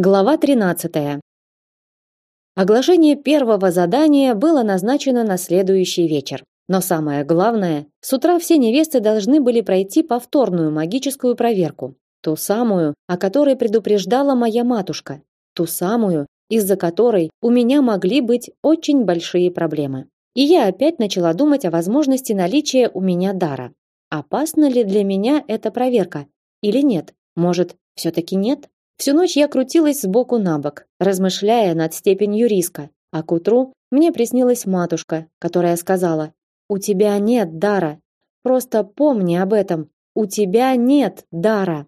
Глава 13. Оглашение первого задания было назначено на следующий вечер. Но самое главное, с утра все невесты должны были пройти повторную магическую проверку, ту самую, о которой предупреждала моя матушка, ту самую, из-за которой у меня могли быть очень большие проблемы. И я опять начала думать о возможности наличия у меня дара. Опасна ли для меня эта проверка или нет? Может, все таки нет? Всю ночь я крутилась сбоку на бок, размышляя над степенью риска, а к утру мне приснилась матушка, которая сказала: "У тебя нет дара. Просто помни об этом. У тебя нет дара".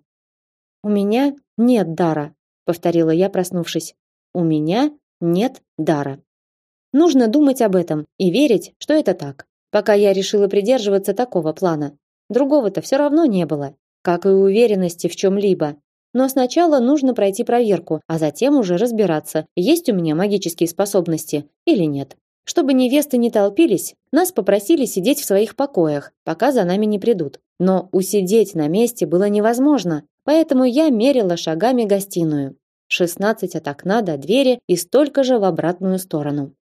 "У меня нет дара", повторила я, проснувшись. "У меня нет дара". Нужно думать об этом и верить, что это так. Пока я решила придерживаться такого плана. Другого-то все равно не было, как и уверенности в чем либо но сначала нужно пройти проверку, а затем уже разбираться, есть у меня магические способности или нет. Чтобы невесты не толпились, нас попросили сидеть в своих покоях, пока за нами не придут. Но усидеть на месте было невозможно, поэтому я мерила шагами гостиную. 16 от окна до двери и столько же в обратную сторону.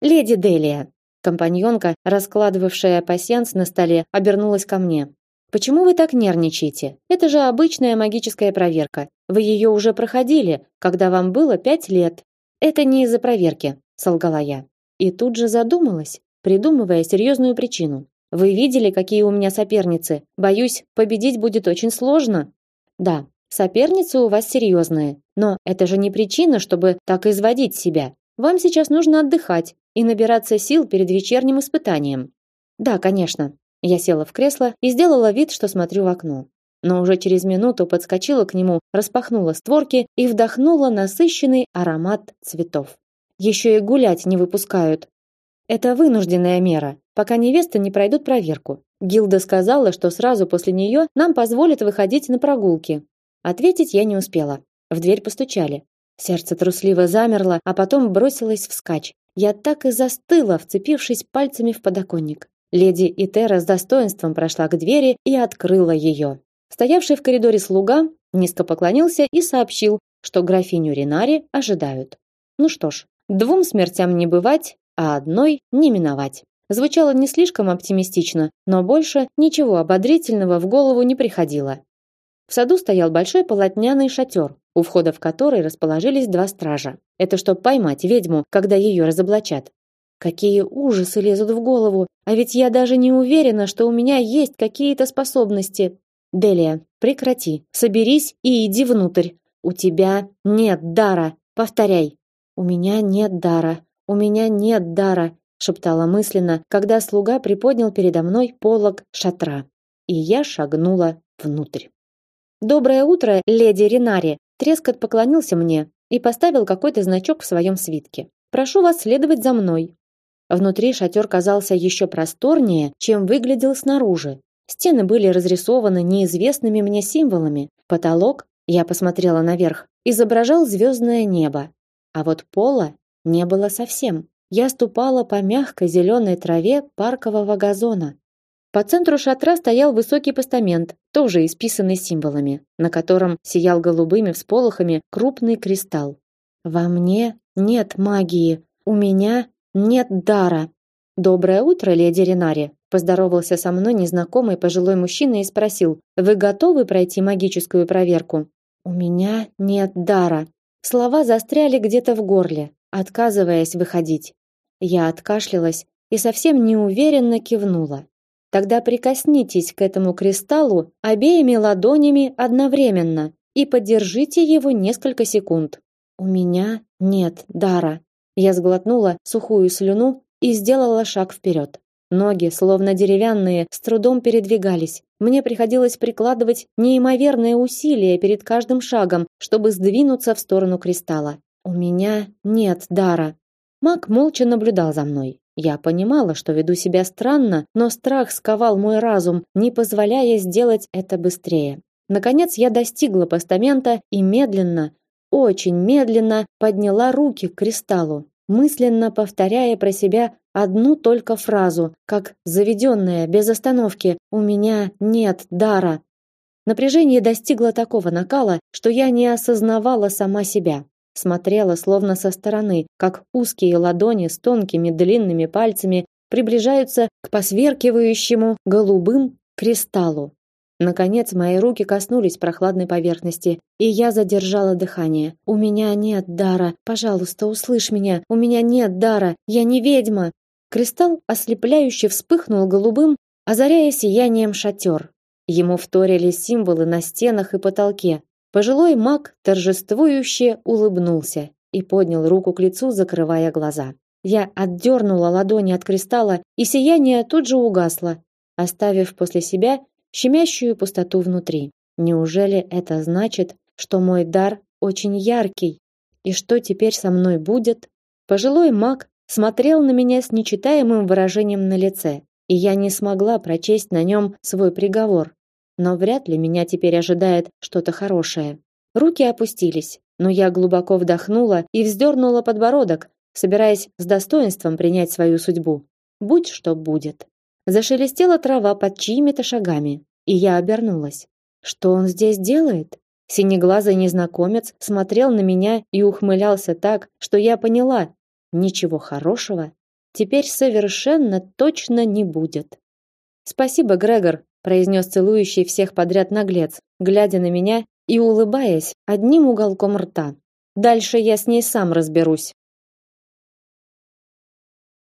Леди Делия, компаньонка, раскладывавшая пасьянс на столе, обернулась ко мне. Почему вы так нервничаете? Это же обычная магическая проверка. Вы ее уже проходили, когда вам было пять лет. Это не из-за проверки, солгала я. И тут же задумалась, придумывая серьезную причину. Вы видели, какие у меня соперницы? Боюсь, победить будет очень сложно. Да, соперницы у вас серьезные, но это же не причина, чтобы так изводить себя. Вам сейчас нужно отдыхать и набираться сил перед вечерним испытанием. Да, конечно, я села в кресло и сделала вид, что смотрю в окно. Но уже через минуту подскочила к нему, распахнула створки и вдохнула насыщенный аромат цветов. Еще и гулять не выпускают. Это вынужденная мера, пока невесты не пройдут проверку. Гилда сказала, что сразу после нее нам позволят выходить на прогулки. Ответить я не успела. В дверь постучали. Сердце трусливо замерло, а потом бросилось вскачь. Я так и застыла, вцепившись пальцами в подоконник. Леди Итера с достоинством прошла к двери и открыла ее. Стоявший в коридоре слуга низко поклонился и сообщил, что графиню Ренари ожидают. Ну что ж, двум смертям не бывать, а одной не миновать. Звучало не слишком оптимистично, но больше ничего ободрительного в голову не приходило. В саду стоял большой полотняный шатер, у входа в который расположились два стража. Это чтобы поймать ведьму, когда ее разоблачат. Какие ужасы лезут в голову, а ведь я даже не уверена, что у меня есть какие-то способности. Делия, прекрати. Соберись и иди внутрь. У тебя нет дара. Повторяй. У меня нет дара. У меня нет дара, шептала мысленно, когда слуга приподнял передо мной полог шатра, и я шагнула внутрь. Доброе утро, леди Ренари. Трескот поклонился мне и поставил какой-то значок в своем свитке. Прошу вас следовать за мной. Внутри шатер казался еще просторнее, чем выглядел снаружи. Стены были разрисованы неизвестными мне символами. Потолок, я посмотрела наверх, изображал звездное небо. А вот пола не было совсем. Я ступала по мягкой зеленой траве паркового газона. По центру шатра стоял высокий постамент, тоже исписанный символами, на котором сиял голубыми всполохами крупный кристалл. Во мне нет магии, у меня нет дара. Доброе утро, леди Ренари, поздоровался со мной незнакомый пожилой мужчина и спросил: "Вы готовы пройти магическую проверку?" "У меня нет дара". Слова застряли где-то в горле, отказываясь выходить. Я откашлялась и совсем неуверенно кивнула. Тогда прикоснитесь к этому кристаллу обеими ладонями одновременно и подержите его несколько секунд. У меня нет дара, я сглотнула сухую слюну и сделала шаг вперед. Ноги, словно деревянные, с трудом передвигались. Мне приходилось прикладывать неимоверные усилия перед каждым шагом, чтобы сдвинуться в сторону кристалла. У меня нет дара. Мак молча наблюдал за мной. Я понимала, что веду себя странно, но страх сковал мой разум, не позволяя сделать это быстрее. Наконец я достигла постамента и медленно, очень медленно подняла руки к кристаллу, мысленно повторяя про себя одну только фразу, как заведенная, без остановки «У меня нет дара». Напряжение достигло такого накала, что я не осознавала сама себя. смотрела словно со стороны, как узкие ладони с тонкими длинными пальцами приближаются к посверкивающему голубым кристаллу. Наконец мои руки коснулись прохладной поверхности, и я задержала дыхание. У меня нет дара. Пожалуйста, услышь меня. У меня нет дара. Я не ведьма. Кристалл ослепляюще вспыхнул голубым, озаряя сиянием шатер. Ему вторили символы на стенах и потолке. Пожилой маг торжествующе улыбнулся и поднял руку к лицу, закрывая глаза. Я отдернула ладони от кристалла, и сияние тут же угасло, оставив после себя щемящую пустоту внутри. Неужели это значит, что мой дар очень яркий? И что теперь со мной будет? Пожилой маг смотрел на меня с нечитаемым выражением на лице, и я не смогла прочесть на нем свой приговор. Но вряд ли меня теперь ожидает что-то хорошее. Руки опустились, но я глубоко вдохнула и вздернула подбородок, собираясь с достоинством принять свою судьбу. Будь что будет. Зашелестела трава под чьими-то шагами, и я обернулась. Что он здесь делает? Синеглазый незнакомец смотрел на меня и ухмылялся так, что я поняла, ничего хорошего теперь совершенно точно не будет. Спасибо, Грегор, произнес целующий всех подряд наглец, глядя на меня и улыбаясь одним уголком рта. Дальше я с ней сам разберусь.